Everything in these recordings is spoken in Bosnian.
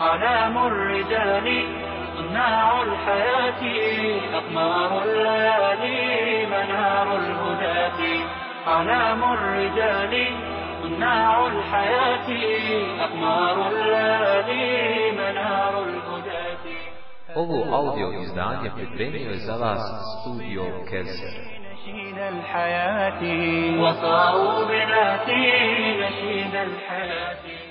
أعلام الرجال صناع الحياة أقمار الليالي منار الهداة. أعلام الرجال صناع الحياة أقمار الليالي منار الهداة. Ovo audio izdanje pripremio je za vas studio Kelser. نشيد الحياة. وصاروا بذاتي نشيد الحياة.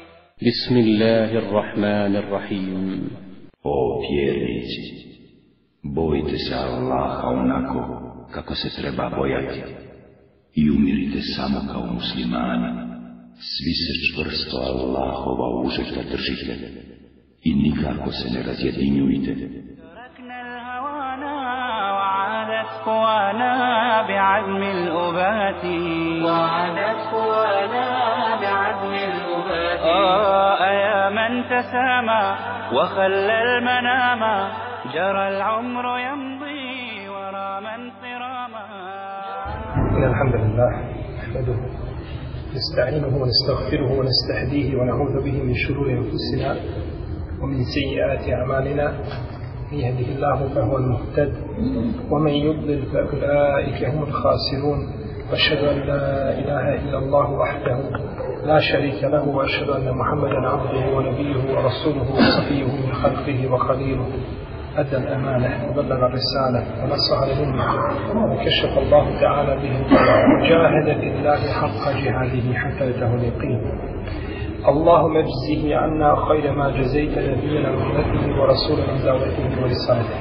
بسم الله الرحمن الرحيم O vjernici, bojite se Allaha onako kako se treba bojati i umirite samo kao muslimani. Svi se čvrsto Allahova užeta držite i nikako se ne razjedinjujte. تركنا الهوانا وعادت قوانا بعزم الأبات وعادت قوانا بعزم آه يا من تسامى وخلى المنام جرى العمر يمضي ورا من صراما إن الحمد لله نحمده نستعينه ونستغفره ونستهديه ونعوذ به من شرور أنفسنا ومن سيئات أعمالنا من يهده الله فهو المهتد ومن يضلل فأولئك هم الخاسرون وأشهد أن لا إله إلا الله وحده لا شريك له وأشهد أن محمدا عبده ونبيه ورسوله وصفيه من خلقه وخليله. أدى الأمانة وبلغ الرسالة ونصح الأمة وكشف الله تعالى به وجاهد في الله حق جهاده حتى أتاه اليقين. اللهم اجزه عنا خير ما جزيت نبينا محمده ورسولا من دعوته ورسالته.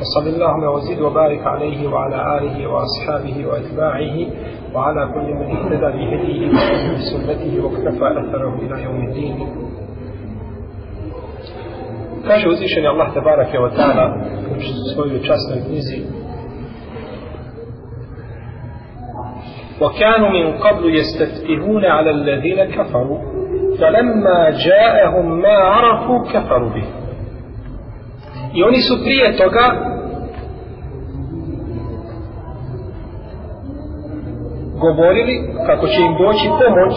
وصل اللهم وزد وبارك عليه وعلى آله وأصحابه وأتباعه وعلى كل من اهتدى بهديه بسنته واكتفى أثره إلى يوم الدين. Kaže uzvišeni Allah tabarake wa ta'ala u svojoj časnoj وكانوا من قبل يستفتحون على الذين كفروا فلما جاءهم ما عرفوا كفروا به I oni su prije toga govorili kako će im doći pomoć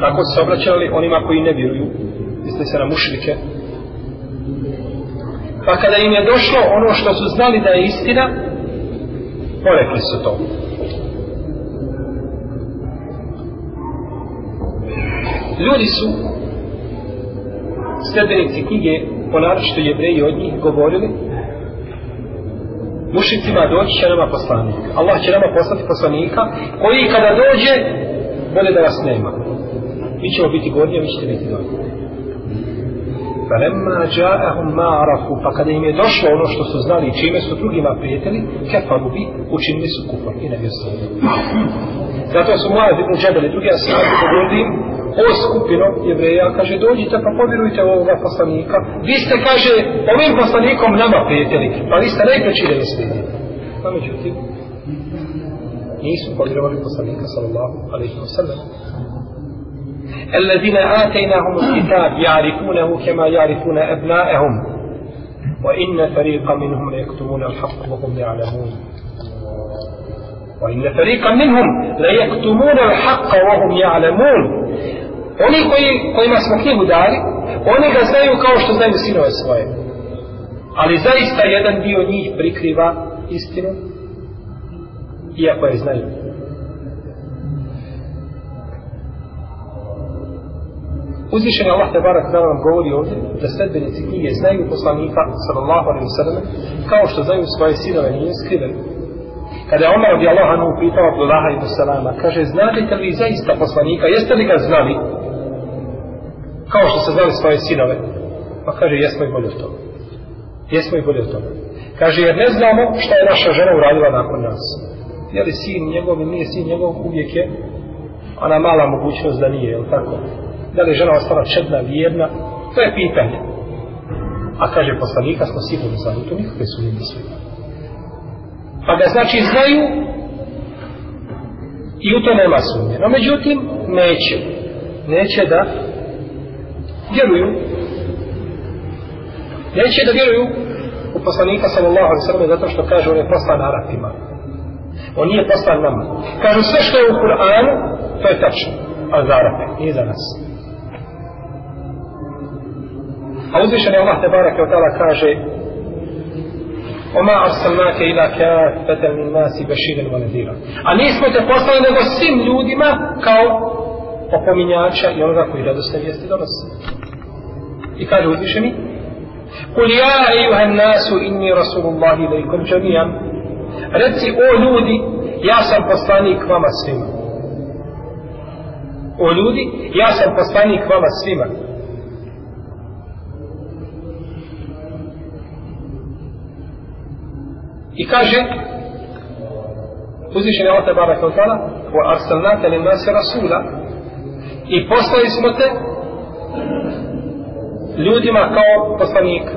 tako se obraćali onima koji ne vjeruju misli se na mušrike. Pa kada im je došlo ono što su znali da je istina porekli su to. Ljudi su sredbenici knjige ponaročito jevreji od njih govorili mušicima doći će nama poslanik Allah će nama poslati poslanika koji kada dođe bolje da vas nema mi ćemo biti gornji, vi ćete biti dolje فَلَمَّا جَاءَهُمْ مَا عَرَفُوا Pa kada im je došlo ono što su znali i čime su drugima prijeteli, kefaru bi učinili su kufar i nevjestvo. Zato su moja ibn Džebel i drugi ashabi govorili im, o skupino jevreja, kaže, dođite pa povjerujte ovoga poslanika. Vi ste, kaže, ovim poslanikom nama prijeteli, pa vi ste najpreći ne slijedite. Pa međutim, nisu povjerovali poslanika, sallallahu alaihi wa sallam. الذين آتيناهم الكتاب يعرفونه كما يعرفون أبناءهم وإن فريقا منهم ليكتمون الحق وهم يعلمون وإن فريقا منهم ليكتمون الحق وهم يعلمون Oni koji, kojima smo knjigu dali, oni ga znaju kao što znaju sinove svoje. Ali zaista jedan dio njih prikriva istinu, iako je znaju. Uzvišen Allah te barak da vam govori ovdje da sledbenici knjige znaju poslanika sallallahu alaihi sallam kao što znaju svoje sinove nije skriven. Kada je Omar radi anhu pitao Abdullaha ibn Salama, kaže, znate li zaista poslanika, jeste li ga znali kao što se znali svoje sinove? Pa kaže, jesmo i bolje od toga. Jesmo i bolje od toga. Kaže, jer ne znamo šta je naša žena uradila nakon nas. Je li sin njegov ili nije sin njegov, uvijek je ona mala mogućnost da nije, je li tako? da li je žena ostala čedna, vjerna, to je pitanje. A kaže poslanika smo sigurno znali, to nikakve su nije misli. Pa ga znači znaju i u to nema sumnje. No međutim, neće. Neće da vjeruju. Neće da vjeruju u poslanika sallallahu alaihi sallam zato što kaže on je poslan Arapima. On nije poslan nama. Kažu sve što je u Kur'anu, to je tačno. A za Arape, nije za nas. A uzvišen je Allah te barake od tala kaže Oma arsalnake ila kafatan min nasi bashiran wa nadira. A nismo te poslali nego svim ljudima kao opominjača i onoga koji radosne vijesti donosi. I kaže uzvišeni Kul ja ejuha nasu inni rasulullahi ilaikum džamijan Reci o ljudi ja sam poslanik vama svima O ljudi ja sam poslanik vama svima I kaže uzvišen je Allah tebara kao tala wa arsalnaka lin nasi rasula i poslali smo te ljudima kao poslanika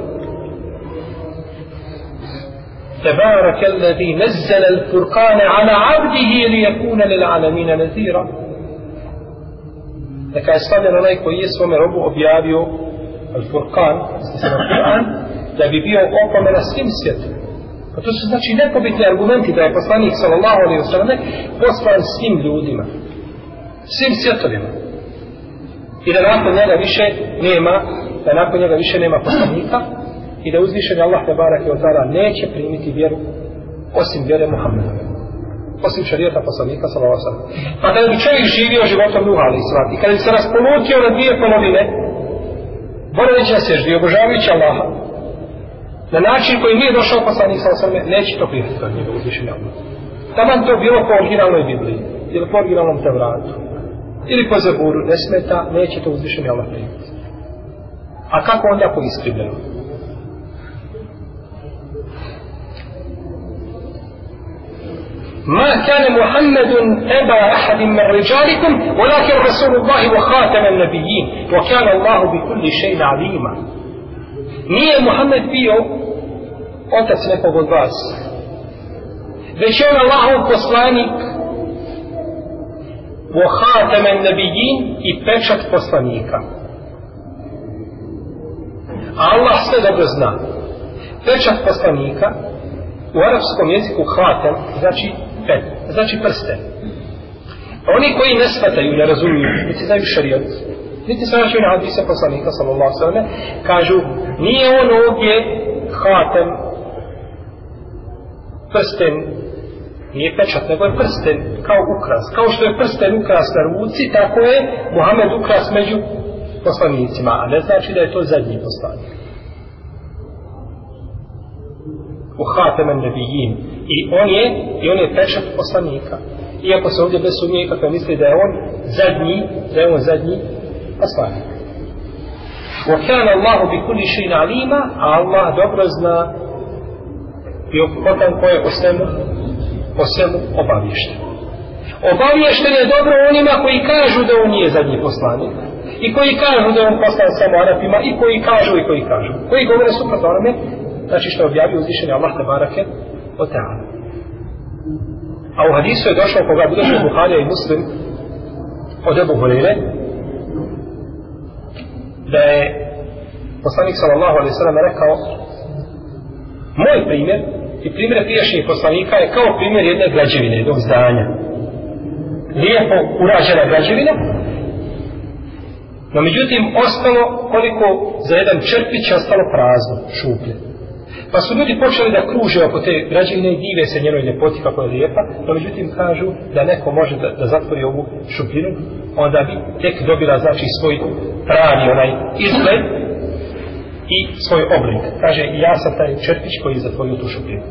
تبارك الذي نزل الفرقان على عبده ليكون للعالمين نذيرا Neka je slavljen onaj koji je svome robu objavio Al-Furqan, da bi bio opomena svim svijetima. Pa to su znači nepobitni argumenti da je poslanik sallallahu alaihi wa sallam poslan svim ljudima, svim svjetovima. I da nakon njega više nema, da nakon njega više nema poslanika i da uzvišen Allah te barak i otara neće primiti vjeru osim vjere Muhammeda. Osim šarijeta poslanika sallallahu alaihi wa sallam. Pa kada bi čovjek živio životom Nuha alaihi sallam i kada bi se raspolutio na dvije polovine, boreći se seždi, obožavajući Allaha, na način koji nije došao poslanik sa osrme, neće to prihvatiti od njega uzvišenja. Taman to bilo po originalnoj Bibliji, ili po originalnom Tevratu, ili po Zaburu, ne smeta, neće to uzvišenja Allah prihvatiti. A kako onda po iskrivljeno? ما كان محمد أبا أحد من رجالكم ولكن رسول الله وخاتم النبيين وكان الله بكل شيء عليما nije Muhammed bio otac nekog od vas. Već je on Allahov poslanik vohatemen nebijin i pečat poslanika. A Allah sve dobro zna. Pečat poslanika u arapskom jeziku hatem znači pet, znači prsten oni koji ne shvataju, ne razumiju niti znaju šarijat niti se način hadisa poslanika sallallahu sallam kažu nije on ovdje hatem prsten nije pečat nego je prsten kao ukras. Kao što je prsten ukras na ruci tako je Muhammed ukras među poslanicima a ne znači da je to zadnji poslanik. U hatemen nebijin. I on je i on je pečat poslanika. Iako se ovdje bez sumnje kako misli da je on zadnji da je on zadnji poslanik. وكان الله بكل شيء عليما الله dobro zna i opotan koje o svemu o svemu obavješten. Obavješten je dobro onima koji kažu da on nije zadnji poslanik i koji kažu da on poslan samo Arapima i koji kažu i koji kažu. Koji govore suprotno onome znači što objavio uzvišenje Allah te barake o ta'ala. A u hadisu je došlo koga bude Buharija i Muslim od Ebu Hureyre da je poslanik sallallahu alaihi sallam rekao moj primjer i primjer prijašnjih poslanika je kao primjer jedne građevine, jednog zdanja. Lijepo urađena građevina, no međutim ostalo koliko za jedan črpić ostalo prazno, šuplje. Pa su ljudi počeli da kruže oko te građevine i dive se njenoj ljepoti kako je lijepa, no međutim kažu da neko može da, da zatvori ovu šupljinu, onda bi tek dobila znači svoj pravi onaj izgled i svoj oblik. Kaže, ja sam taj črpić koji je zatvorio tu šupljinu.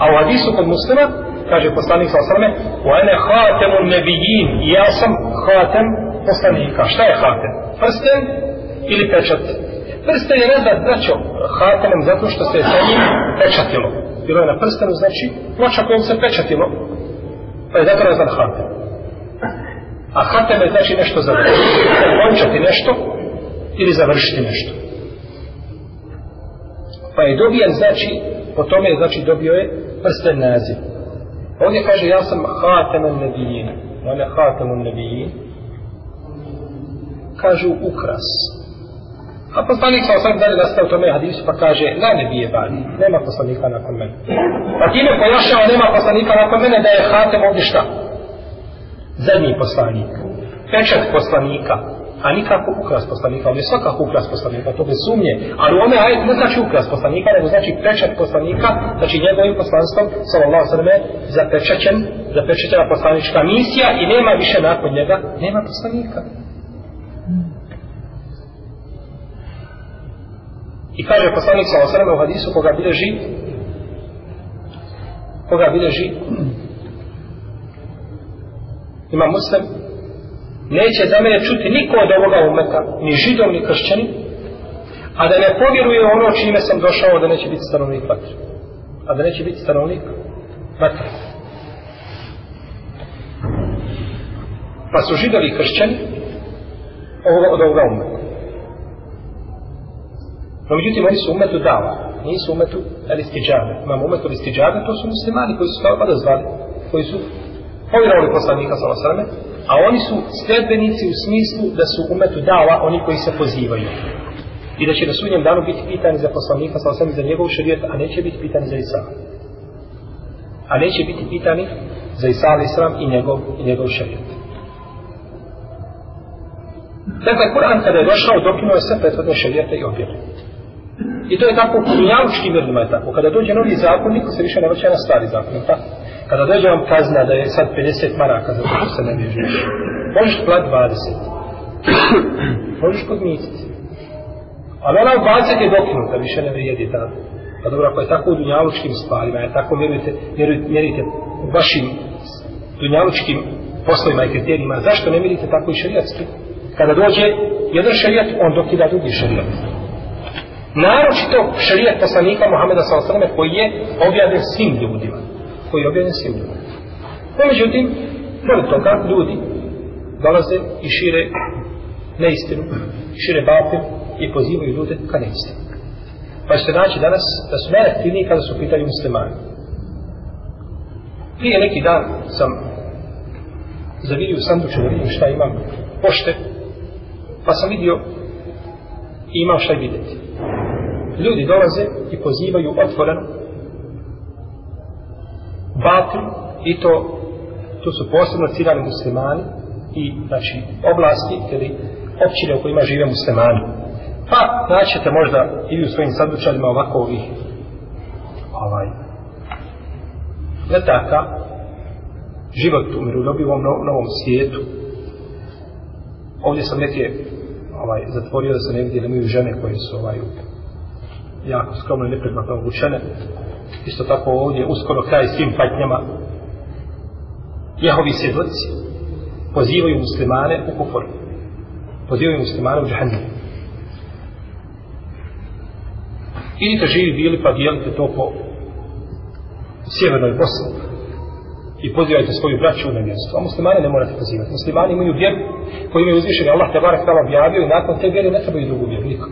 A u hadisu kod muslima, kaže poslanik sa osrame, u ene hatemu nebijin, ja sam hatem poslanika. Šta je hatem? Prsten ili pečat? Prsten je nazad, znači, hatemom zato što se sa njim pečatilo. Bilo je na prstenu, znači, ploča kojom se pečatilo, pa je zato nazad hatem. A hatem je znači nešto završiti, zakončati nešto ili završiti nešto. Pa je dobijen, znači, po tome je, znači, dobio je prsten naziv. Ovdje kaže, ja sam hatemen nebijin. On je hatemen nebijin. Kažu ukras. A poslanik sa osam dalje u tome hadisu pa kaže, la ne bije bani, nema poslanika nakon mene. Pa time pojašava, nema poslanika nakon mene da je hatem ovdje šta? Zadnji poslanik. Pečat poslanika. a nikako ukras poslanika, on je svakako ukras poslanika, to bez sumnje, ali u ome ajet ne znači ukras poslanika, nego znači pečat poslanika, znači njegovim poslanstvom, sallallahu sallam, zapečaćen, zapečaćena poslanička misija i nema više nakon njega, nema poslanika. I kaže poslanik sa osrame u hadisu koga bileži, koga bileži, ima muslim, neće za mene čuti niko od ovoga umeta, ni židom ni kršćani, a da ne povjeruje ono čime sam došao da neće biti stanovnik vatre. A da neće biti stanovnik vatre. Pa su židovi kršćani ovoga, od ovoga umeta. No međutim, oni su umetu dava, nisu umetu listiđave. Imamo umetu listiđave, to su muslimani koji su kao zvali, koji su povjerovali poslanika sa osrame, a oni su sledbenici u smislu da su umetu dala oni koji se pozivaju. I da će na sudnjem danu biti pitani za poslanika sa osrame za njegov šarijet, a neće biti pitani za Isa. A neće biti pitani za Isa ali Islam i njegov, i njegov šarijet. Dakle, Kur'an kada je došao, dokinuo je sve prethodne šarijete i objave. I to je tako u dunjalučkim mirdima je tako. Kada dođe novi zakon, niko se više ne vraća na stari zakon, tako? Kada dođe vam kazna da je sad 50 maraka za to se ne bježiš, možeš plat 20. možeš podmititi. Ali ona 20 je dokinuta, više ne vrijedi ta. Pa dobro, ako je tako u dunjalučkim stvarima, je tako mjerujte, mjerujte, mjerite u vašim dunjalučkim poslovima i kriterijima, zašto ne mjerite tako i šarijatski? Kada dođe jedan šarijat, on dokida drugi šarijat. Naročito šarijat poslanika Muhammeda s.a.v. koji je objavljen svim ljudima koji je objavljen svim ljudima. No, međutim, pored toga, ljudi dolaze i šire neistinu, šire batil i pozivaju ljude ka neistinu. Pa ćete naći danas da su najaktivniji kada su pitali muslimani. Prije neki dan sam zavidio u sanduču da vidim šta imam pošte, pa sam vidio i imam šta vidjeti. Ljudi dolaze i pozivaju otvoreno batru i to tu su posebno ciljani muslimani i znači oblasti ili općine u kojima žive muslimani. Pa naćete možda ili u svojim sandučarima ovako ovih ovaj letaka život u miroljubivom no, novom svijetu. Ovdje sam neke ovaj, zatvorio da se ne vidi da imaju žene koje su ovaj, jako skromno i nepredmatno obučene isto tako ovdje uskoro kraj svim patnjama Jehovi svjedoci pozivaju muslimane u kufor. pozivaju muslimane u džahannju idite živi bili pa dijelite to po sjevernoj Bosni i pozivajte svoju braću na nevjerstvo. A muslimane ne morate pozivati. Muslimani imaju vjeru koju imaju uzvišeni Allah te barak tala objavio i nakon te vjere ne trebaju drugu vjeru. nikom.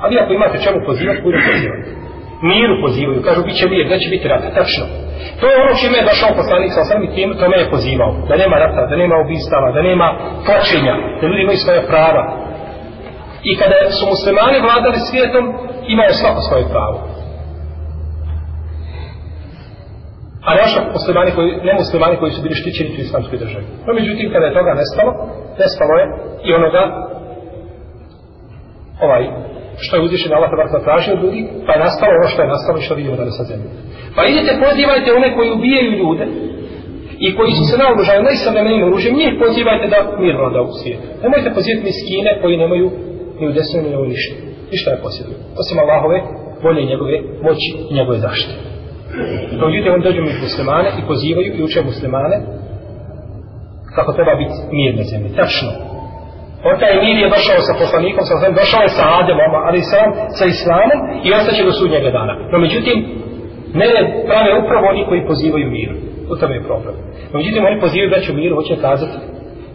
Ali ako imate čemu pozivati, budu pozivati miru pozivaju, kažu bit će mir, neće biti rata, tačno. To je ono čime je došao poslanik sa osam i tim, tome je pozivao. Da nema rata, da nema ubistava, da nema tlačenja, da ljudi imaju svoje prava. I kada su muslimani vladali svijetom, imaju svako svoje pravo. A naša muslimani koji, ne muslimani koji su bili štićeni u islamskoj državi. No, međutim, kada je toga nestalo, nestalo je i onoga, ovaj, što je uzvišen Allah tabaraka tražio od ljudi, pa je nastalo ono što je nastalo i što vidimo danas na zemlji. Pa idete pozivajte one koji ubijaju ljude i koji su se naoružali najsavremenim oružjem, njih pozivajte da mir vlada u svijetu. Nemojte pozivati miskine koji nemaju ni u desnu ni u ništa. Ništa ne posjeduju. Osim Allahove volje njegove moći i njegove zaštite. To ljudi on dođu među muslimane i pozivaju i uče muslimane kako treba biti mir na zemlji. Tačno. On taj mir je došao sa poslanikom, sa osvijem, došao je sa Ademom, ali sam sa Islamom i ostaće do sudnjega dana. No međutim, ne prave upravo oni koji pozivaju miru. U tome je problem. No međutim, oni pozivaju da miru, hoće kazati,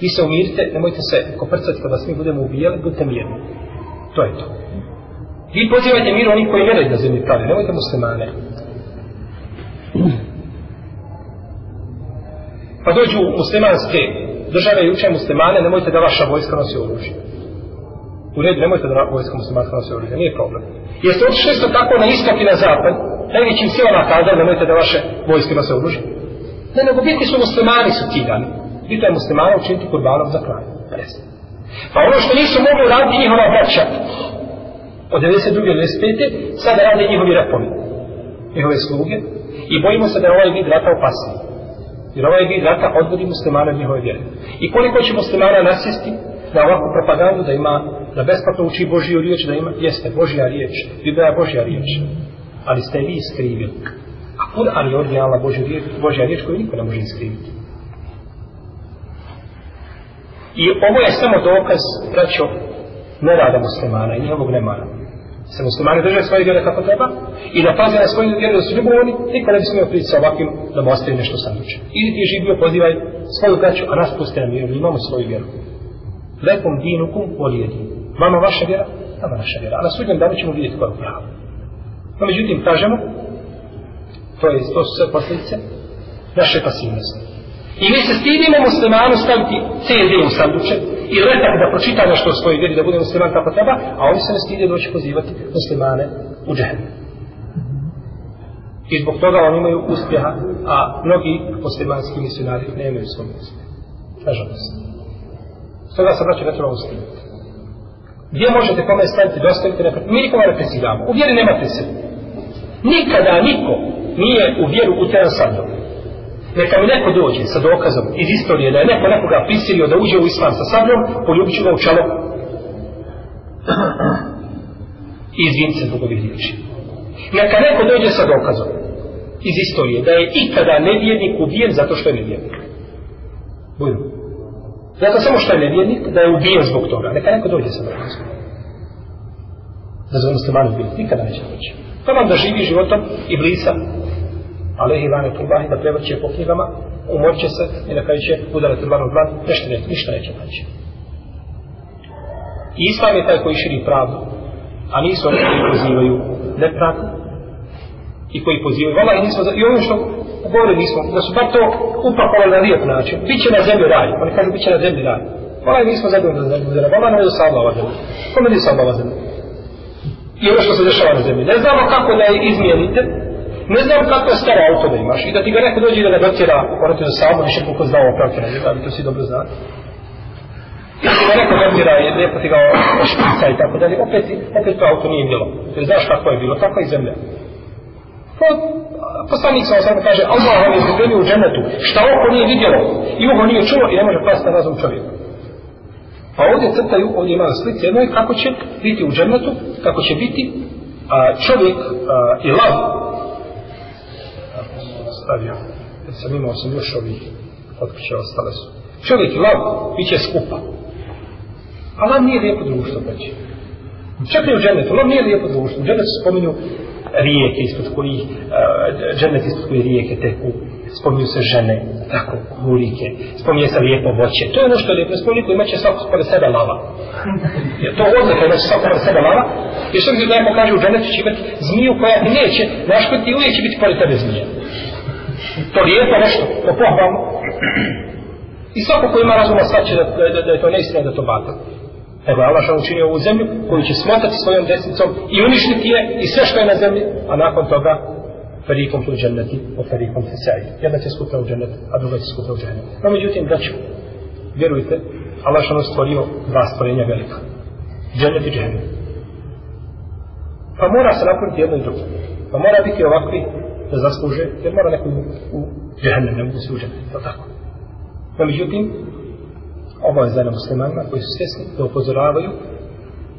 vi se umirite, nemojte se koprcati kada svi budemo ubijali, budite mirni. To je to. Vi pozivajte miru oni koji ne na zemlji pravi, nemojte muslimane. Pa dođu muslimanske države i uče muslimane, nemojte da vaša vojska nosi oružje. U redu, nemojte da vojska muslimanska nosi oružje, nije problem. Jeste otišli isto tako na istok i na zapad, najvećim silama kazali, nemojte da vaše vojske nose oružje. Ne, nego biti su muslimani su ti dani. Biti je muslimana učiniti kurbanom za kraj. Pa Presne. Pa ono što nisu mogli raditi njihova braća, od 92. do 95. sada rade njihovi repovi, njihove sluge, i bojimo se da je ovaj vid rata opasniji. Jer ovaj vid rata odvodi muslimana od njihove vjere. I koliko će muslimana nasjesti na ovakvu propagandu da ima, da besplatno uči Božiju riječ, da ima, jeste Božja riječ, Biblija je Božja riječ. Ali ste vi iskrivili. A Kur'an je originalna Božja riječ, Božja riječ koju niko ne može iskriviti. I ovo je samo dokaz, braćo, nerada muslimana i njihovog nemara. Se muslimani drže svoje vjere kako treba i da paze na svoju vjeru da su ljubovni, niko ne bi smio priti sa ovakvim da mu ostaje nešto sanduče. Ili ti živio, pozivaj svoju braću, a nas puste na vjeru, imamo svoju vjeru. Lekom dinukum volijedi. Vama vaša vjera, nama naša vjera. A na sudnjem danu ćemo vidjeti koja je prava. No, međutim, kažemo, to, je, to su sve posljedice naše pasivnosti. I mi se stidimo muslimanu staviti CD u sanduče i letak da pročita ono nešto o svojoj vjeri, da bude musliman kako treba, a oni se ne stide doći pozivati muslimane u džehennem. I zbog toga oni imaju uspjeha, a mnogi muslimanski misionari ne imaju svoj uspjeh. Nažalost. Stoga se braće ne treba uspjeti. Gdje možete kome staviti dostavite, ne Mi nikome ne presiramo. U vjeri nema presir. Nikada niko nije u vjeru uteran sa. Neka mi neko dođe sa dokazom iz istorije da je neko nekoga prisilio da uđe u islam sa sabljom, poljubit ću ga u čalo. I izvinite se zbog ovih riječi. Neka neko dođe sa dokazom iz istorije da je ikada nevjernik ubijen zato što je nevjernik. Budu. Zato samo što je nevjernik, da je ubijen zbog toga. Neka neko dođe sa dokazom. Da zove muslimani ubijeni. Nikada neće doći. Pa vam da živi životom i blisa Alehi lane tullahi da prevrće po knjigama, umorće se i na kraju će udarati dlanu dlan, nešto neće, ništa neće naći. I Islam je taj koji širi pravdu, a nisu oni koji pozivaju nepravdu i koji pozivaju. Vala i nismo, i ono što govori nismo, da su bar to upakovali na lijep način. Biće na zemlji raj, oni kažu biće na zemlji raj. Vala i nismo zadovoljni na zemlji raj, vala nam je salva ova zemlja. Kome je salva ova zemlja? I ono što se dešava na zemlji. Ne znamo kako da je izmijenite, Ne znam kako je staro auto da imaš i da ti ga neko dođe da ga dotjera, morate da samo više koliko znao opravke na njega, ali to svi dobro znate. I ti ga neko dotjera i lijepo ti ga ošpica i tako dalje, opet, opet to auto nije bilo. Jer znaš kako je bilo, tako i zemlja. Pa, poslanik sam sam kaže, Allah vam je izgledio u džennetu, šta oko nije vidjelo i uho nije čulo i ne može pasti na razum čovjeka. Pa ovdje crtaju, ovdje ima slice, jedno je kako će biti u džennetu, kako će biti a, čovjek a, i lav ostavio, Jer sam imao sam još ovih od kuće ostale su. Čovjek i lav bit će skupa. A lav nije lijepo društvo, braći. Čak i u dženetu, lav nije lijepo društvo. U džennetu spominju rijeke ispod kojih, e, uh, dženet ispod kojih rijeke teku. Spominju se žene, tako, murike. Spominje se lijepo voće. To je ono što je lijepo. Spominju koji imaće svako spore sebe lava. Jer to odlika imaće svako spore sebe lava. Jer što mi neko kaže u dženetu će imati zmiju koja ti neće, i uvijek će biti pored tebe zmija to lijepo nešto, to pohvalno. I svako ko ima razuma svaće da, da, da, je to neistina da to bata. Evo je Allah što učinio ovu zemlju koju će smotati svojom desnicom i uništiti je i sve što je na zemlji, a nakon toga ferikom tu dženneti o ferikom tu sejdi. Jedna će skutra u džennet, a druga će skutra u džennet. No međutim, braću, vjerujte, Allah što stvorio dva stvorenja velika. Džennet i džennet. Pa mora se napuniti jedno i drugo. Pa mora biti ovakvi da zasluže, jer mora neko u džehennem, ne mogu se uđeti, to tako. No, međutim, ovo je zajedno muslimanima koji su svjesni da upozoravaju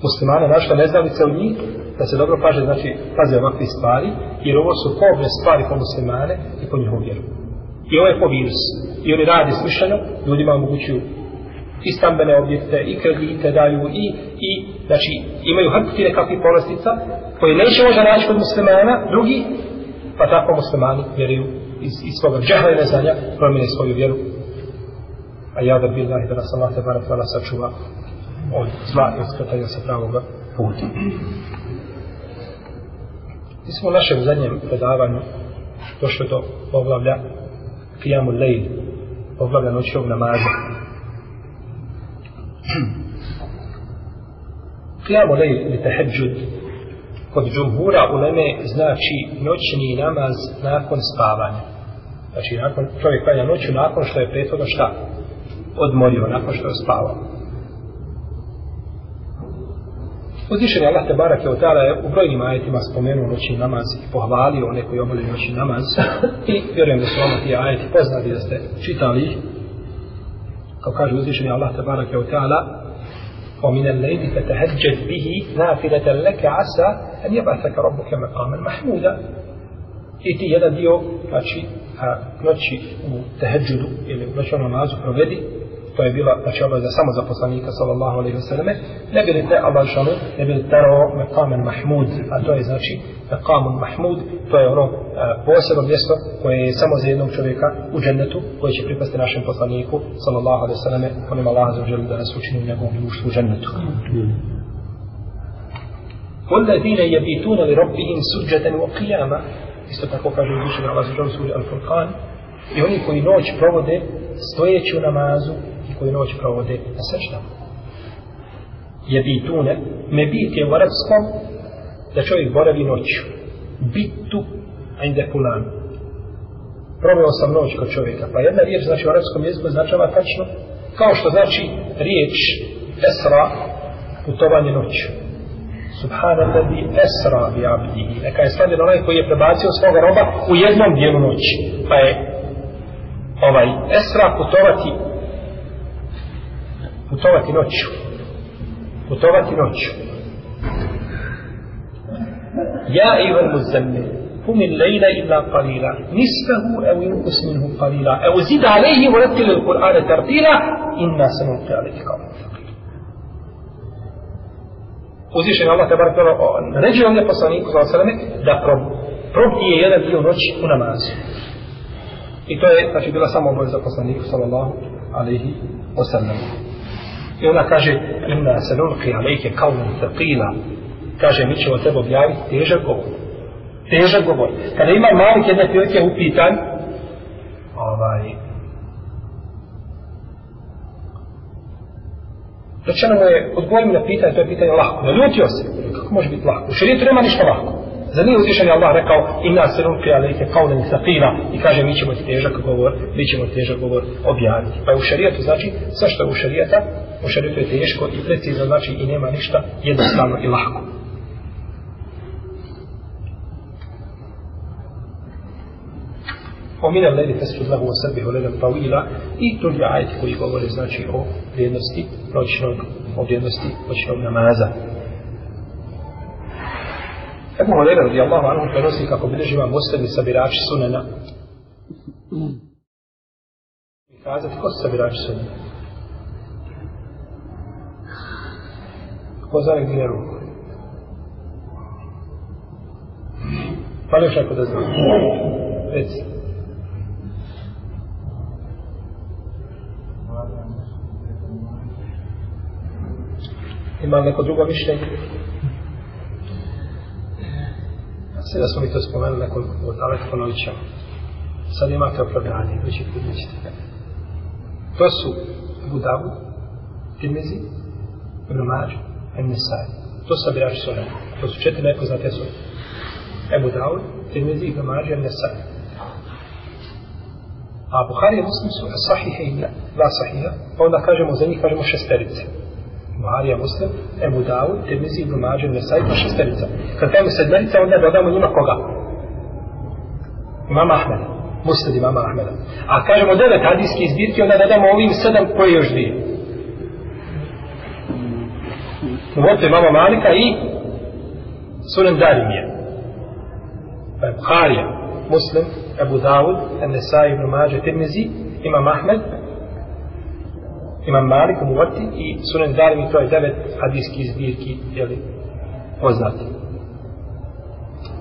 muslimane, našla neznalice od njih, da se dobro paže, znači, paze ovakve stvari, jer ovo su pobre stvari po muslimane i po njihovu vjeru. I ovo je po virus. I oni radi smišljeno, ljudima omogućuju i stambene objekte, i kredite daju, i, i znači, imaju hrpiti nekakvih povlastica, koje neće možda naći kod muslimana, drugi, pa tako muslimani vjeruju iz, iz svoga džahla i neznanja promijene svoju vjeru. A ja da bil da nas Allah te barak sačuva od zla i od skretanja sa pravoga puta. Mi smo u našem zadnjem predavanju došli do poglavlja Kijamu Lejl poglavlja noćnog namaza. Kijamu Lejl ili teheđud kod džumhura uleme znači noćni namaz nakon spavanja. Znači nakon, čovjek klanja noću nakon što je prethodno šta? Odmorio, nakon što je spavao. Uzvišen je Allah te barake od tada je u brojnim ajetima spomenuo noćni namaz i pohvalio one koji obavljaju noćni namaz i vjerujem da su vama ti ajeti poznati da ste čitali ih kao kaže uzvišen je Allah te barake od tada ومن الليل فتهجد به نافلة لك عسى أن يبعثك ربك مقاما محمودا i ti jedan dio znači a, noći u teheđudu ili u noćnom namazu provedi to je bila znači obaveza samo za poslanika sallallahu alejhi ve selleme ne bi li te Allah šanu ne bi li tero mekamen mahmud a to je znači mekamun mahmud to je ono posebno mjesto koje je samo za jednog čovjeka u džennetu koji će pripasti našem poslaniku sallallahu alejhi ve selleme molim Allah za želi da nas učini u njegovom društvu u džennetu والذين يبيتون لربهم سجدا وقياما isto tako kaže uzvišenje Allah za želi suri Al-Furqan i oni koji noć provode stojeći u namazu koji noć provode na seždama. Je bitune, me bit je u arabskom da čovjek boravi noću. Bitu, a inde pulan. Proveo sam noć kod čovjeka. Pa jedna riječ znači u arabskom jeziku značava tačno kao što znači riječ esra, putovanje noću. Subhanallah esra bi abdihi. Neka je slavljen onaj koji je prebacio svoga roba u jednom dijelu noći. Pa je ovaj esra putovati putovati noću. Putovati noću. Ja ejuhel muzammil, قم الليل إلا قليلا نصفه أو ينقص منه قليلا أو زد عليه ورتل القرآن ترتيلا إنا سنلقي عليك قولا ثقيلا Uzvišen Allah te bar naređuje ovdje poslaniku za osaleme da probdije jedan dio noći u namazu. I to je, znači, bila samo obaveza poslaniku sallallahu alaihi wasallam. I ona kaže, inna se nulqi alejke kaumen thaqila. Kaže, mi ćemo tebe objaviti težak govor. Težak govor. Kada ima Malik jedne prilike upitan, ovaj, Rečeno mu je, odgovorim na pitanje, to je pitanje lahko. Naljutio se. Kako može biti lahko? U šarijetu nema ništa lahko. Za nije uzvišen je Allah rekao, inna se nulqi alejke kaumen thaqila. I kaže, mi ćemo ti težak govor, mi ćemo ti težak govor objaviti. Pa u šarijetu znači, sve što je u šarijeta, u šarijetu je teško i precizno znači i nema ništa jednostavno i lako. ومن الليل تسجد له وسبح ليلا طويلا i drugi ajeti koji govore znači o vrijednosti noćnog o vrijednosti noćnog namaza Ebu Horeira radijallahu anhu prenosi kako bilježi vam ostali sabirači sunena. I kazati ko su sabirači sunena? Ko zove gdje ruku pa još ako da znam reci. Ima neko drugo mišljenje? Sve da smo mi to spomenuli nekoliko puta, ali ponovit ćemo. Sad imate opravdanje, vi ćete vidjeti. To su Budavu, Dabu, Tirmizi, Ibn Mađu, Ibn To su sabirači svoje. To su četiri nepoznate svoje. Ebu Dawud, Tirmizi, Ibn Mađu, Ibn A Buhari i Muslim su sahihe i dva sahiha, pa onda kažemo za njih, kažemo šesterice. Buharija Muslim, Ebu Dawud, Tirmizi, Ibn Mađan, Nesaj, pa šesterica. Kad kažemo sedmerica, onda dodamo njima koga? Imama Ahmeda. Muslim imama Ahmeda. A kažemo devet hadijski izbirki, onda dodamo ovim sedam koji još dvije. Uvodite imama Malika i Sunan Darimije. Pa je Buharija, Muslim, Ebu Dawud, Nesaj, Ibn Mađan, Tirmizi, Imam Ahmed, Imam Malik, Muvati i Sunan Darimi, to je devet hadijskih zbirki, jeli, poznati.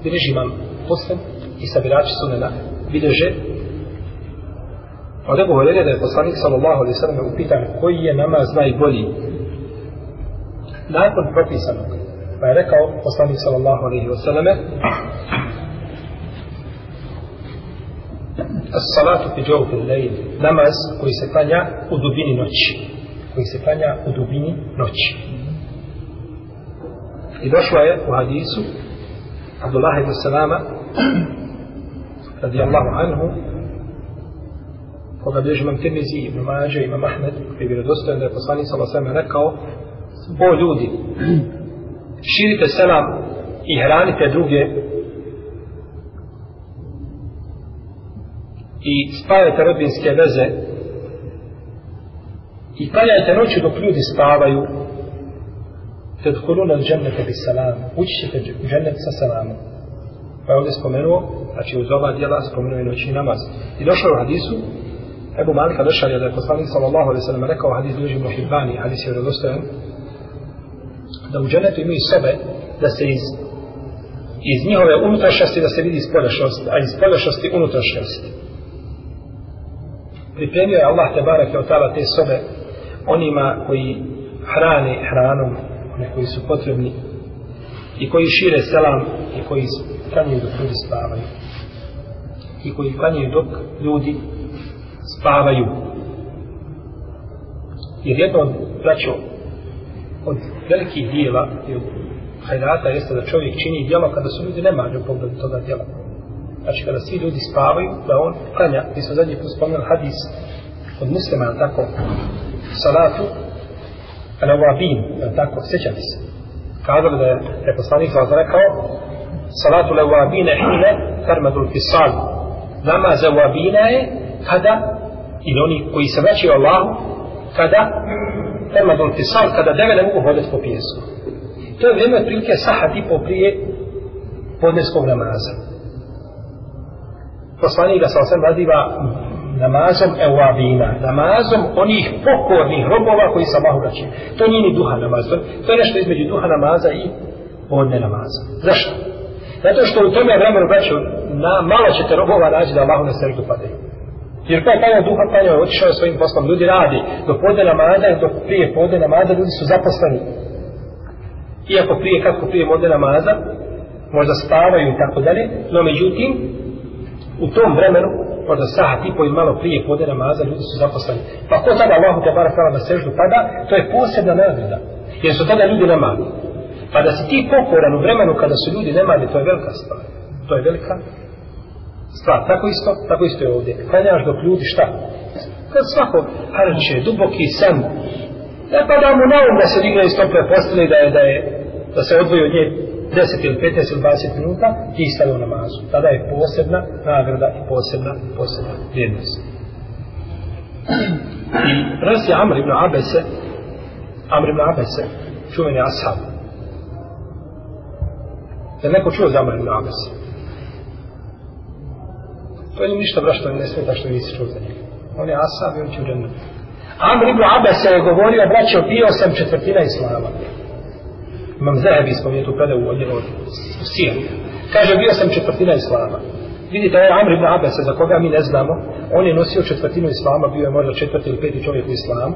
Bileži imam Muslim i sabirači Sunana, bileže od Ebu Horeire da je poslanik sallallahu alaihi sallam upitan koji je namaz najbolji nakon propisanog. Pa je rekao poslanik sallallahu alaihi wa sallam As-salatu fi jawfi al-layl, namaz koji se klanja u dubini noći. Koji se klanja u dubini noći. I došlo je u hadisu Abdullah ibn Salama radijallahu anhu koga bilježi imam Tirmizi, Ibn Mađe, Imam Ahmed, koji je vjerodostojan da je poslanik sallallahu alaihi rekao o ljudi, širite selam i hranite druge i spajajte rodbinske veze i klanjajte noću dok ljudi spavaju tedhuluna džennete bi salam ući ćete u džennet sa salamom. Pa je ovdje spomenuo znači uz ova djela spomenuo i noćni namaz. I došao u hadisu Ebu Malika došao je da je poslanik sallallahu alaihi sallam rekao hadis bilježi Muhibbani hadis je vredostojan da u džennetu imaju sebe da se iz iz njihove unutrašnjosti da se vidi spoljašnost, a iz spoljašnosti unutrašnjosti. Pripremio je Allah tebara kao tala te sobe onima koji hrane hranom, one koji su potrebni i koji šire selam i koji klanjaju dok ljudi spavaju i koji klanjaju dok ljudi spavaju. Jer jedno od braćo od velikih dijela i od hajrata jeste da čovjek čini djelo kada su ljudi nemađu u pogledu toga djela. Znači kada svi ljudi spavaju, da on klanja, mi smo zadnji put spomenuli hadis od muslima, tako, salatu, al-awabin, tako, sjećate se. Kazali da je, da je poslanik za rekao, salatu al-awabine hine termadul fisal. Namaz awabina je kada, ili oni koji se vraćaju Allahu, kada termadul fisal, kada deve ne mogu hodati po pijesku. To je vrijeme otprilike sahat i po prije podneskog namaza. Poslanik ga sa osam naziva namazom evabina, namazom onih pokornih robova koji sa Allahu vraćaju. To nije ni duha namaz, to, je nešto između duha namaza i podne namaza. Zašto? Zato što u tome vremenu vraćaju, na, malo ćete robova naći da Allahu na srdu padaju. Jer kao je klanjao duha, klanjao je otišao svojim poslom. Ljudi radi do podne namaza, do prije podne namaza, ljudi su zaposleni. Iako prije, kako prije podne namaza, možda spavaju i tako dalje, no međutim, u tom vremenu, možda sahat i po malo prije podne namaza, ljudi su zaposleni. Pa ko tada Allahu te barak na seždu pada, to je posebna nagrada. Jer su tada ljudi nemali. Pa da si ti pokoran u vremenu kada su ljudi nemali, to je velika stvar. To je velika stvar. Tako isto, tako isto je ovdje. Klanjaš dok ljudi šta? Kad svako harče, duboki san, ne pada mu na um da se digne iz tople postele da je, da je, da se odvoji od nje 10 ili 15 ili 20 minuta i stavi u namazu. Tada je posebna nagrada i posebna, posebna vrijednost. I prenosi Amr ibn Abese, Amr ibn Abese, čuveni ashab. Da neko čuo za Amr ibn Abese. To je ništa brašto ne smeta što nisi čuo za njega. On je ashab i on će u džennetu. Amr ibn Abese je govorio, braćo, bio sam četvrtina islama. Imam Zahebi spomenuti u predavu od jednog sijenu. Kaže, bio sam četvrtina islama. Vidite, ovaj Amr ibn Abbas, za koga mi ne znamo, on je nosio četvrtinu islama, bio je možda četvrti ili peti čovjek u islamu.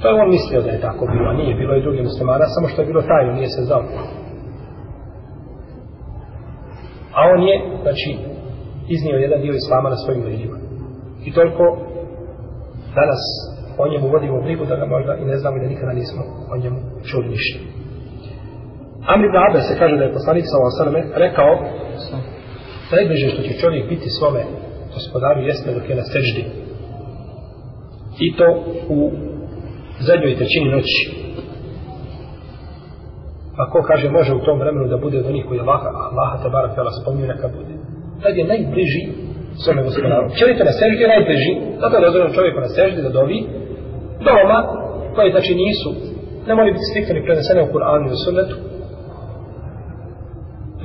To je on mislio da je tako bilo, a nije bilo i drugih muslimana, samo što je bilo tajno, nije se znao. A on je, znači, iznio jedan dio islama na svojim leđima. I toliko danas o njemu vodimo brigu da ga možda i ne znamo i da nikada nismo o njemu čuli ništa. Amr ibn Abbas se kaže da je poslanik s.a.v. rekao najbliže što će čovjek biti svome gospodaru jeste dok je na seždi. I to u zadnjoj trećini noći. A ko kaže može u tom vremenu da bude od onih koji Allaha, Allaha te barak tela spominju neka bude. Tad je najbliži svome gospodaru. Čovjek na seždi je najbliži. Zato je dozvoljeno čovjeku na seždi da dovi doma koje znači nisu ne moraju biti striktno prenesene u Kur'anu i sunnetu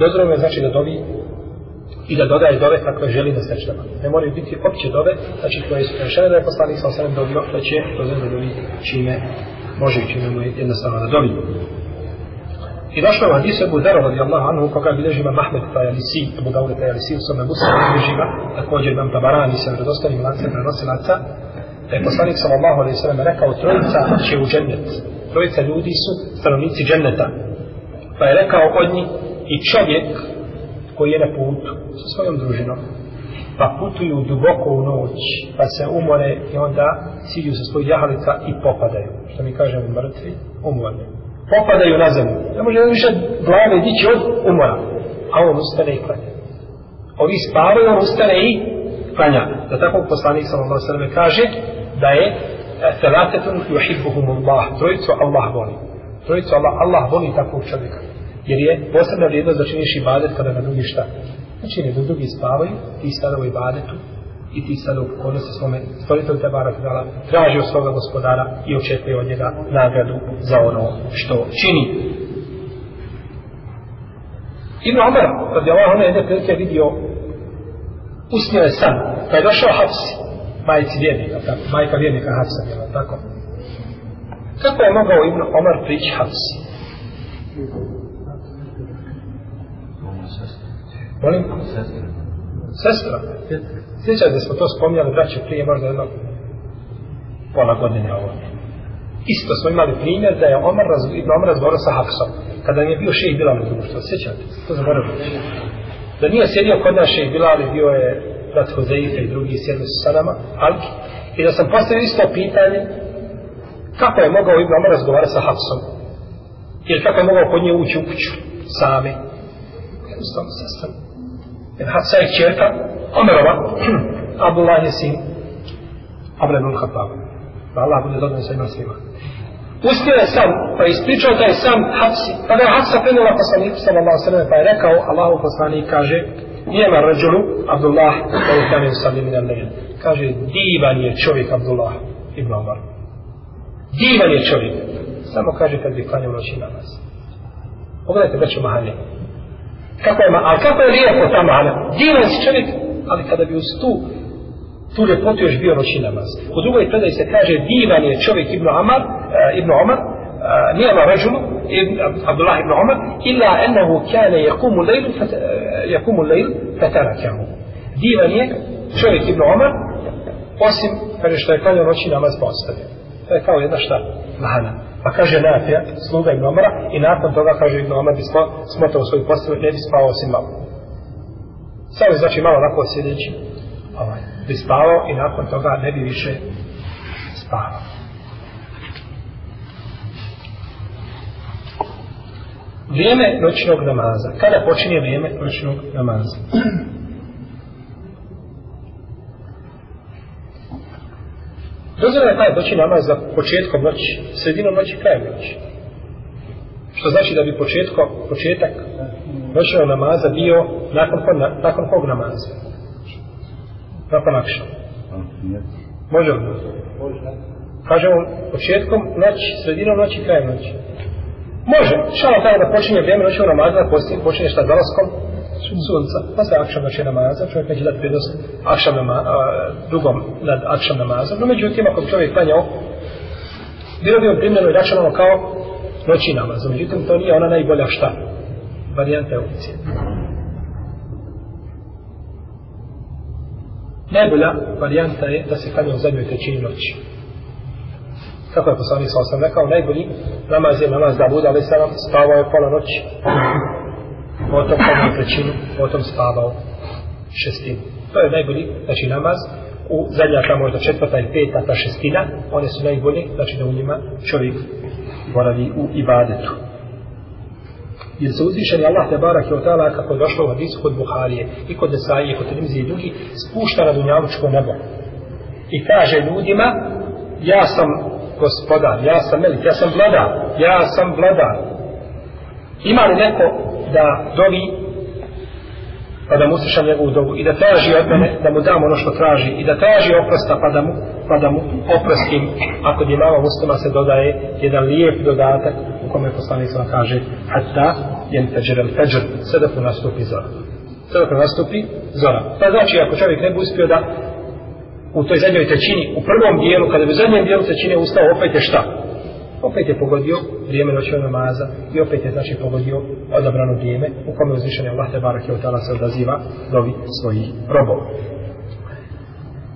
dozvoljeno je znači da dovi i da dodaje dove kakve želi na srećama. Ne moraju biti opće dove, znači koje su prešene da je poslanik sa osam dobio, da će dozvoljeno da dovi čime može i čime mu je jednostavno da dovi. I došlo je hadis Ebu Dara radijallahu anhu koga bilježi imam Ahmed Tajalisi, Ebu Daude Tajalisi u svome busa bilježi ga, također imam Tabarani sa vredostanim lancem prenosilaca, da je poslanik sallallahu alaihi sallam rekao trojica će u džennet. Trojica ljudi su stanovnici dženneta. Pa je rekao od njih i čovjek koji je na putu sa svojom družinom pa putuju duboko u noć pa se umore i onda siđu sa svojih jahalica i popadaju. Što mi kažemo mrtvi, umorni. Popadaju na zemlju. Ne može više glave dići od umora a on ustane i klanja. Ovi spavaju, on ustane i klanja. Da tako poslanik sallallahu sallam kaže da je e, telatetun yuhibbuhum Allah trojicu Allah voli. Trojicu Allah, Allah voli takvog čovjeka. Jer je posebna vrijednost da činiš ibadet kada na drugi šta? Znači, ne dok drugi spavaju, ti sada u ibadetu i ti sada u pokornosti svome stvoritelju te barak dala, traži od svoga gospodara i očekuje od njega nagradu za ono što čini. Ibn Omer, kad je Allah ono jedne prilike vidio, usnio je san, pa je došao Hafs, majici vjernika, tako, majka vjernika Hafsa, jel, tako. Kako je mogao Ibn Omer prići Hafsi? Molim? Sestra. Sjećate da smo to spomnjali, braće, prije možda jedno pola godine ovo. Isto smo imali primjer da je Omar, raz, Ibn Omar razgovarao sa Hafsom. Kada je bio šejih Bilal u društvu. Sjećate? To zaboravio. Da nije sjedio kod nas šejih Bilal i bio je brat Hozeife i drugi sjedli su sa nama, Alki. I da sam postavio isto pitanje, kako je mogao Ibn Omar razgovarati sa Hafsom? Ili kako je mogao kod nje ući u kuću sami? Jednostavno sestra. Jer Hafsa je čerka Omerova, Abdullah je sin Abra ibn Khattab. Da Allah bude zadovoljno sa ima svima. Uspio je sam, pa ispričao taj sam Hafsi. Pa Kada je Hafsa prenula poslaniku sallallahu sallam, pa je rekao, Allahu poslanik kaže, Nijema rađulu, Abdullah, da je kamen u sallim na. Kaže, divan je čovjek Abdullah ibn Omar. Divan je čovjek. Samo kaže kad bi klanio noći namaz. Pogledajte, braću Mahane. Kako je, ali kako je lijepo ta mana. Divan si čovjek, ali kada bi uz tu tu ljepotu još bio noći namaz. U drugoj predaj se kaže divan je čovjek Ibn Amar, uh, Ibn Omar, uh, nije ma ibn, Abdullah ibn Omar, illa ennehu kane jakumu lejlu, jakumu e, lejlu, fatarakahu. Divan je čovjek Ibn Omar, osim, kada što je klanio noći namaz postavio. To je kao jedna šta? Mana. Pa kaže Nafija, sluga Ibn Omara, i nakon toga kaže Ibn Omar bi smotao svoju postavu, ne bi spao osim malo. je znači malo onako sjedeći, ovaj, bi spavao i nakon toga ne bi više spavao. Vrijeme noćnog namaza. Kada počinje vrijeme noćnog namaza? Dozvoljeno je taj noći namaz za početkom noći, sredinom noći, krajem noći. Što znači da bi početko, početak noćnog namaza bio nakon, na, nakon kog namaza? Nakon akša. Može li? Kažemo početkom noći, sredinom noći, krajem noći. Može. Šala taj da počinje vrijeme noćnog namaza, da počinje šta zalaskom sunca. Pa se akšam noće namaza, čovjek neće dati prednost akšam nama, a, drugom nad akšam namazom. No međutim, ako čovjek klanjao, bilo bi primljeno i računano kao noći namazom. Međutim, to nije ona najbolja šta? Varijanta opcije. Najbolja varijanta je da se klanja u zadnjoj trećini noći. Kako je poslanik sa osam rekao, najbolji namaz je namaz da bude, ali sam spavao je pola noći. Potom klanja trećinu, potom spavao šestinu. To je najbolji, znači namaz. U zadnja ta možda četvrta i peta, ta šestina, one su najbolje, znači da u njima čovjek boravi u ibadetu. Jer se uzvišen je Allah te barak otala kako je došlo u hadisu kod Buharije i kod Nesaije, kod Rimzi i drugi, spušta na dunjavučko nebo. I kaže ljudima, ja sam gospodar, ja sam melik, ja sam vladar, ja sam vladar. Ima li neko da dovi pa da mu uslišam njegovu dobu i da traži od mene da mu dam ono što traži i da traži oprosta pa da mu, pa da mu oprostim. Ako je mama muslima se dodaje jedan lijep dodatak u kome poslanik sam kaže hatta jen teđer el teđer sve dok nastupi zora. Sve dok nastupi zora. Pa znači ako čovjek ne bi uspio da u toj zadnjoj trećini u prvom dijelu kada bi u zadnjem dijelu trećine ustao opet je šta? Opet je pogodio vrijeme noćnog namaza i opet je znači pogodio odabrano vrijeme u kome uzvišen Allah te barak je od se odaziva dovi svojih robova.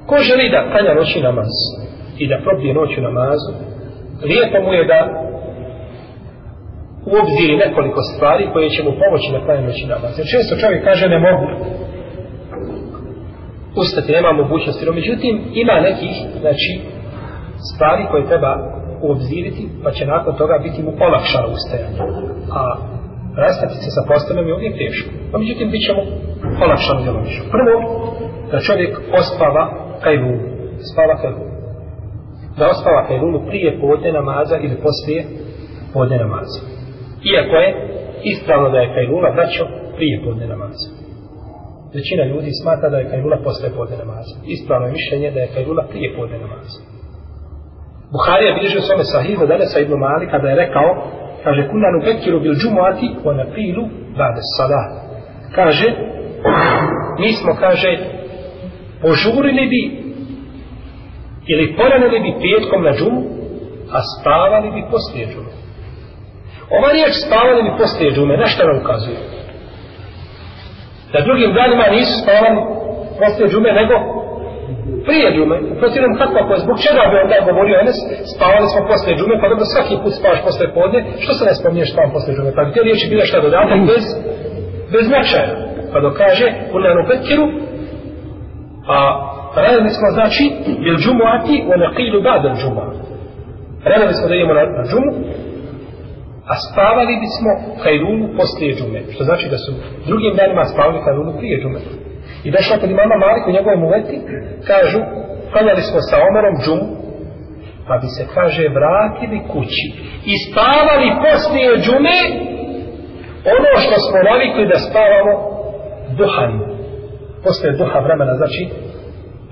Ko želi da klanja noći namaz i da probije noću namazu, lijepo mu je da u obziri nekoliko stvari koje će mu pomoći na klanja noći namaz. Jer često čovjek kaže ne mogu ustati, nema mogućnosti, no međutim ima nekih znači, stvari koje treba uobziriti, pa će nakon toga biti mu olakšano ustajanje. A rastati se sa postanom je uvijek teško. Pa međutim, bit će mu olakšano djelomično. Prvo, da čovjek ospava kajlunu. Spava kajlunu. Da ospava kajlunu prije podne namaza ili poslije podne namaza. Iako je ispravno da je kajlula, vraćao prije podne namaza. Većina ljudi smatra da je kajlula posle podne namaza. Ispravno je mišljenje da je kajlula prije podne namaza. Buharija bilježi u svome sahihu Denesa ibn Malika kada je rekao kaže kuna nubekiru bil džumuati wa napilu bade sada kaže mi smo kaže požurili bi ili poranili bi petkom na džumu a spavali bi poslije džume. Ova riječ spavali bi poslije džume na što nam ukazuje? Da drugim danima nisu spavali poslije džume nego prije džume, u protivnom kako ako je, zbog čega bi onda govorio Enes, spavali smo posle džume, pa dobro svaki put spavaš posle podne, što se ne spominješ spavam posle džume, pa bi te riječi bile šta dodatak bez, bez značaja. Pa dokaže, u nanu pekiru, a radili smo znači, bil džumuati, u neqilu badal džuma. Radili smo da idemo na, na džumu, a spavali bismo kajrunu poslije džume, što znači da su drugim danima spavali kajrunu prije džume. I došla kod imama Malik u njegovom uveti, kažu, klanjali smo sa Omerom džumu, pa bi se, kaže, vratili kući i spavali poslije džume ono što smo navikli da spavamo duhan. Poslije duha vremena, znači,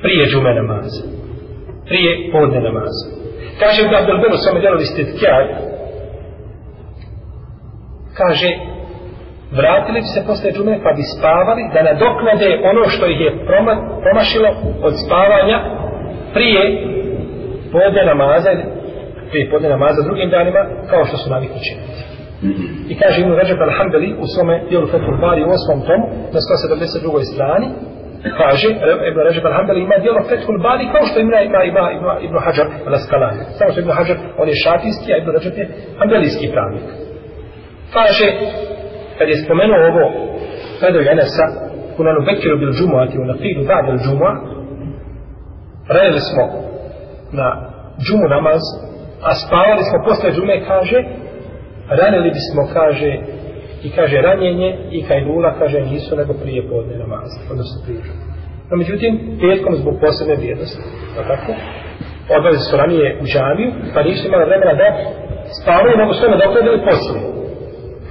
prije džume namaza. Prije podne namaza. Kaže, da Abdel sam je djelo listit kjaj, kaže, vratili bi se posle džume pa bi spavali da nadoklade ono što ih je promašilo od spavanja prije podne namaza prije podne namaza drugim danima kao što su navikli činiti. I kaže Ibn Ređeb al-Hambeli u svome dijelu Fethul Bari u osmom tomu na 172. strani kaže Ibn Ređeb al-Hambeli ima dijelo Fethul Bari kao što ima ima, ima, ima Ibn Hajar al-Askalani. Samo što Ibn Hajar on je šatijski, a Ibn Ređeb je hambelijski pravnik. Kaže kad je spomenuo ovo predaj Enesa kunanu bekiru bil džumuati u naqidu ba'da il džumua radili smo na džumu namaz a spavali smo posle džume kaže ranili bismo kaže i kaže ranjenje i kajdula kaže nisu nego prije podne namaz odnosno prije džume. No međutim petkom zbog posebne vrijednosti pa tako? Odlazi su ranije u džamiju pa nisu imali vremena da spavaju nego sve nadokladili poslije.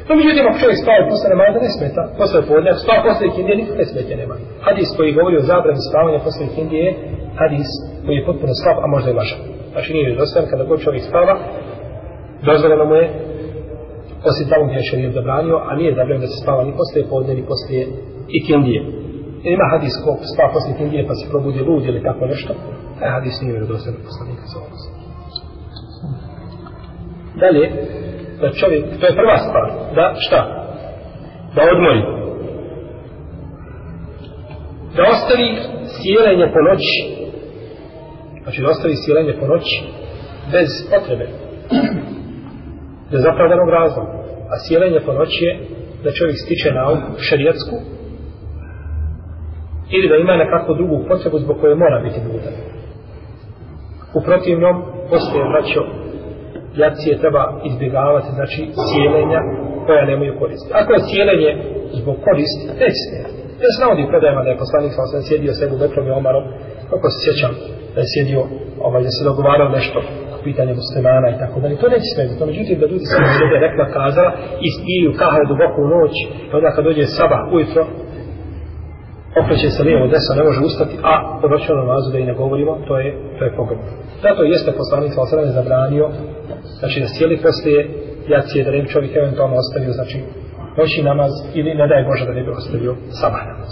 No, međutim, ako čovjek spava posle namaza, ne smeta. Posle podnja, spava posle ikindije, nikakve smetje nema. Hadis koji govori o zabrani spavanja posle ikindije je hadis koji je potpuno slab, a možda i lažan. Znači, nije dostojan kada god čovjek spava, dozvoljeno mu je osim tamo gdje je šarijet zabranio, a nije zabranio da se spava ni posle podne, ni posle ikindije. Jer ima hadis ko spava posle ikindije pa se probudi lud ili tako nešto, taj hadis nije vjerodostojan poslanika za ovo. Dalje, da čovjek, to je prva stvar, da šta? Da odmori. Da ostavi sjelenje po noći. Znači da ostavi sjelenje po noći bez potrebe. Bez zapravdanog razloga. A sjelenje po noći je da čovjek stiče na um šarijetsku ili da ima nekakvu drugu potrebu zbog koje mora biti budan. U protivnom, postoje vraćo jacije treba izbjegavati, znači cijelenja koja nemaju koristi. Ako je cijelenje zbog koristi, neće se. Ja se navodi predajama da je poslanik sa osam sjedio s Ebu Bekrom i Omarom, kako se sjećam da je sjedio, ovaj, da se dogovarao nešto o pitanje muslimana i tako dalje. To neće smeti. To međutim da ljudi se sjede rekla kazala i spiju kahve duboko u noć i onda kad dođe sabah ujutro okreće se lijevo desno, ne može ustati, a o noćnom namazu da i ne govorimo, to je, to je pogledno. Zato jeste poslanik sa osrame zabranio znači da sjeli poslije jacije da ne bi čovjek eventualno ostavio znači noći namaz ili ne daje Bože da ne bi ostavio sabah namaz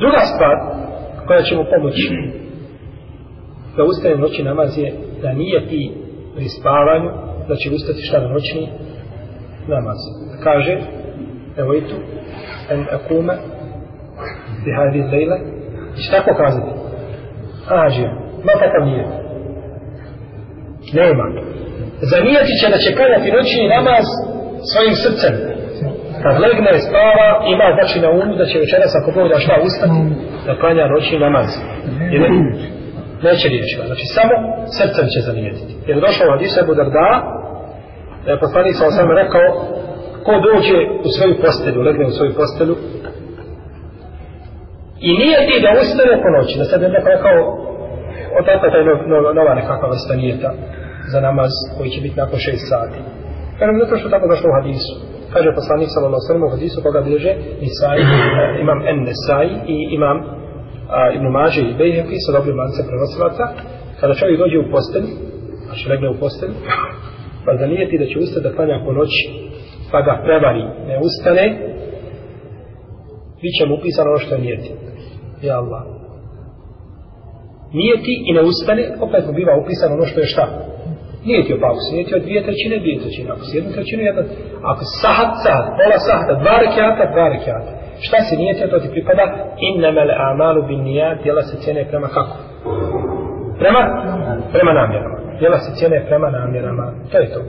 druga stvar koja će mu pomoći da ustane noći namaz je da nije ti pri spavanju da će ustati šta na noćni namaz kaže evo i tu en akume bi hajdi lejle i šta tako kazati ađija ma takav nije Nema. Zanijeti će da će klanjati noćni namaz svojim srcem. Kad legne spava, ima znači na umu da će večeras ako Bog da šta ustati, da klanja noćni namaz. Jer neće riječima. Znači samo srcem će zanijetiti. Jer došao od Isebu Darda, da je poslanik sa osam rekao, ko dođe u svoju postelju, legne u svoju postelju, i nije ti da ustane po noći, da sad je neko rekao, od tako taj nova nekakva vrsta nijeta za namaz koji će biti nakon šest sati. Kažem, zato što tako došlo u hadisu. Kaže poslanik sallallahu alejhi ve u hadisu koga bilježe Nisai, eh, imam En Nesai i imam a, Ibn Maže i Bejhefi sa dobrim lancem prenosilaca. Kada čovjek dođe u postelj, znači legne u postelj, pa zanijeti da će ustati da klanja po noći, pa ga prevari, ne ustane, bit će mu upisano ono što je nijeti. Ja Allah. Nijeti i ne ustane, opet mu biva upisano ono što je šta? Nijeti pa ako si nijetio dvije trećine, dvije trećine, ako si jednu trećinu, jedna, ako sahat, sahat, pola sahata, dva rekiata, dva rekiata. Šta si nijetio, to ti pripada, innamel amalu bin nijat, djela se cijene prema kako? Prema? Prema namjerama. Djela se cijene prema namjerama. To je to.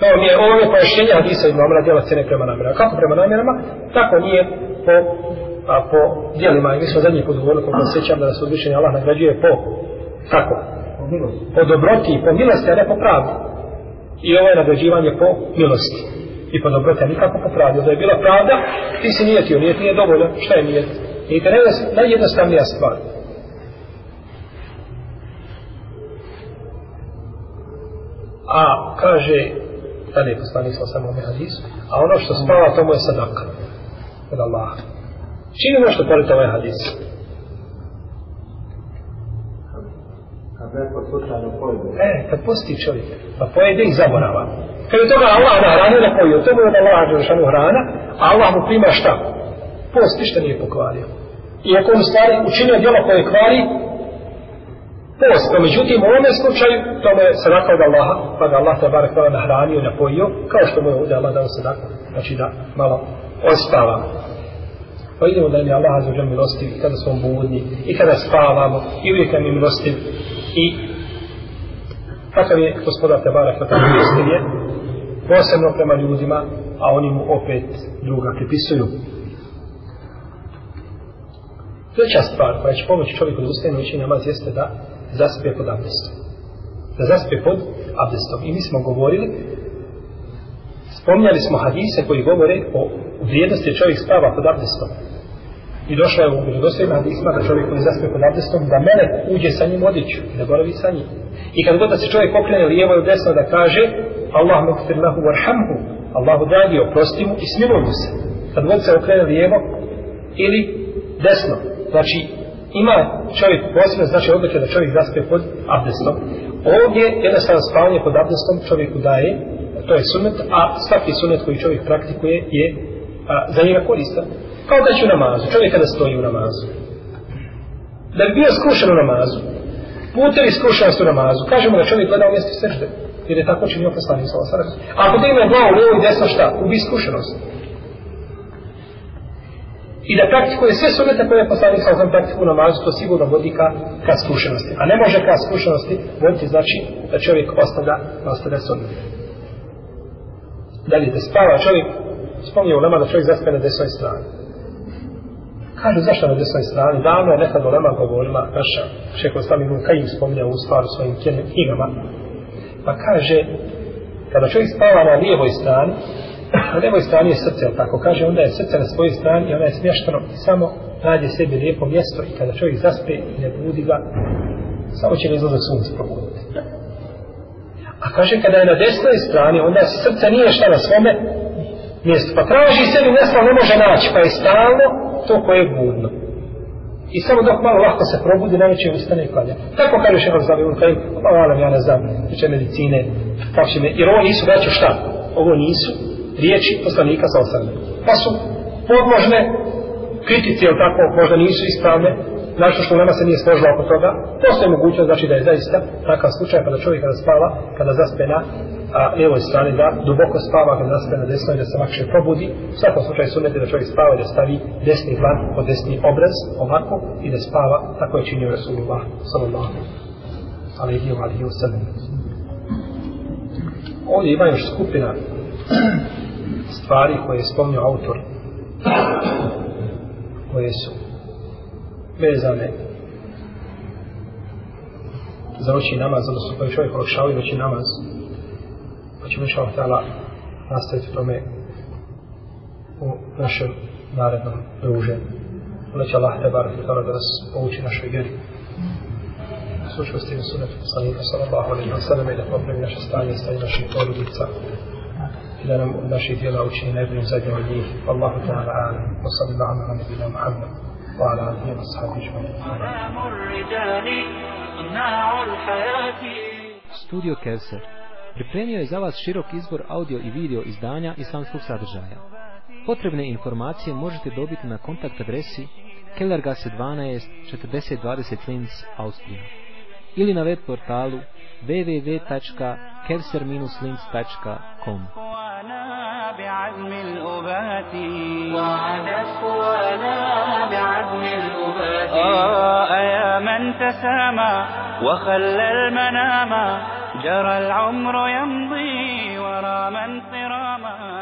To mi je, ovo je pojašnjenje hadisa Ibn Omra, djela se cijene prema namjerama. Kako prema namjerama? Tako nije po, a, po djelima. I mi smo zadnji put govorili, kako se sjećam da nas uzvišenje Allah nagrađuje po, kako? Po dobroti po milosti, a ne po pravdi. I ovo je nagrađivanje po milosti. I po dobroti, a nikako po pravdi. Da je bila pravda, ti si nijetio, nijet nije dovoljno. Šta je nijet? To je najjednostavnija stvar. A kaže, je poslanik sa samo ome hadisu, a ono što spava, to mu je sadaka. Od Allaha. Čini nešto pored ovaj hadis? E, kad posti čovjek, pa pojede i zaborava. Kad je toga Allah nahranio da pojio, to mu je od Allaha Đelšanu hrana, a Allah mu prima šta? Posti što nije pokvario. Iako on stvari učinio djelo koje kvari, post. No, međutim, u ovome slučaju, to mu je sadaka od Allaha, pa ga Allah te barek hvala nahranio i napojio, kao što mu je ovdje Allah dao sadaka, znači da malo ospavamo. Pa vidimo da je Allah za milostiv i kada smo budni, i kada spavamo, i uvijek nam je milostiv, i takav je gospodar te barek hvala milostiv je, posebno prema ljudima, a oni mu opet druga pripisuju. Treća stvar koja će pomoći čovjeku da ustane noći namaz jeste da zaspe pod abdestom. Da zaspe pod abdestom. I mi smo govorili, spomnjali smo hadise koji govore o vrijednosti čovjek spava pod abdestom. I došlo je u vjerodostojima hadisma da čovjek koji zaspe pod abdestom, da mene uđe sa njim odiću i da boravi sa njim. I kad god da se čovjek okrene lijevo i desno da kaže Allah mokfir lahu warhamhu, Allahu dragi, oprosti mu i smiluj mu se. Kad god se okrene lijevo ili desno. Znači, ima čovjek posebno znači odluke da čovjek zaspe pod abdestom. Ovdje jednostavno spavanje pod abdestom čovjeku daje, to je sunet, a svaki sunet koji čovjek praktikuje je a, za njega koristan. Kao da će u namazu, čovjek kada stoji u namazu. Da bi bio skrušen u namazu, putevi skrušenost u namazu, kažemo da čovjek gleda u mjestu sežde, jer je tako činio poslanik sa osara. A ako da ima glavu lijevo i desno šta, ubi skrušenost i da praktikuje sve sunete koje je poslanik sa osam praktiku u namazu, to sigurno vodi ka, ka skušenosti. A ne može ka skušenosti voditi znači da čovjek ostavlja, ostavlja sunete. Dalje, da spava čovjek, spomnio u nama da čovjek zaspe na desnoj strani. Kažu zašto na desnoj strani? Davno je nekad u nama govorila naša šeho sami Ibn Kajim spominja u stvaru svojim knjigama. Pa kaže, kada čovjek spava na lijevoj strani, na levoj strani je srce, tako kaže, onda je srce na svojoj strani i ona je smješteno i samo nađe sebi lijepo mjesto i kada čovjek zaspe i ne budi ga, samo će ga izlazak sunce probuditi. A kaže, kada je na desnoj strani, onda srce nije šta na svome mjestu. Pa traži sebi mjesto, ne može naći, pa je stalno to koje je budno. I samo dok malo lahko se probudi, najveće ustane i klanja. Tako kaže šehal zove, on pa ja ne znam, tiče medicine, kako će me, jer ovo nisu veće šta? Ovo nisu riječi poslanika sa osam. Pa su podložne kritici, jel tako, možda nisu ispravne, znači što nama se nije složilo oko toga, postoje mogućnost, znači da je zaista takav slučaj pa kada čovjek kada spava, kada zaspe na a, lijevoj strani, da duboko spava, kada zaspe na desnoj, da se lakše probudi. U svakom slučaju sunete da čovjek spava i da stavi desni dlan pod desni obraz, ovako, i da spava, tako je činio Rasulullah, sallallahu alaihi wa alihi wa sallam. Ovdje ima još skupina stvari koje je spomnio autor koje su vezane za noći namaz, odnosno koje čovjek olakšavaju noći namaz pa ćemo inša htjela nastaviti tome u našem narednom druženju. Onda će Allah te bar htjela da nas pouči našoj vjeri. Slušao ste na sunetu poslanika sallallahu alaihi wa sallam i da popravi naše stanje i stanje naših porodica da nam od naših djela učini najbolje zadnje od njih. Allahu ta'ala alam. Wa sallallahu ala nebina Muhammad. Wa ala alihi wa sahabi žmanih. Studio Kevser pripremio je za vas širok izbor audio i video izdanja islamskog sadržaja. Potrebne informacije možete dobiti na kontakt adresi Kellergasse 12 4020 Linz, Austrija ili na web portalu www.kevser-links.com بعزم الأبات. وعلى أخوانا بعزم الأبات. آه، يا من تسامى وخلى المنام. جرى العمر يمضي ورا من صراما.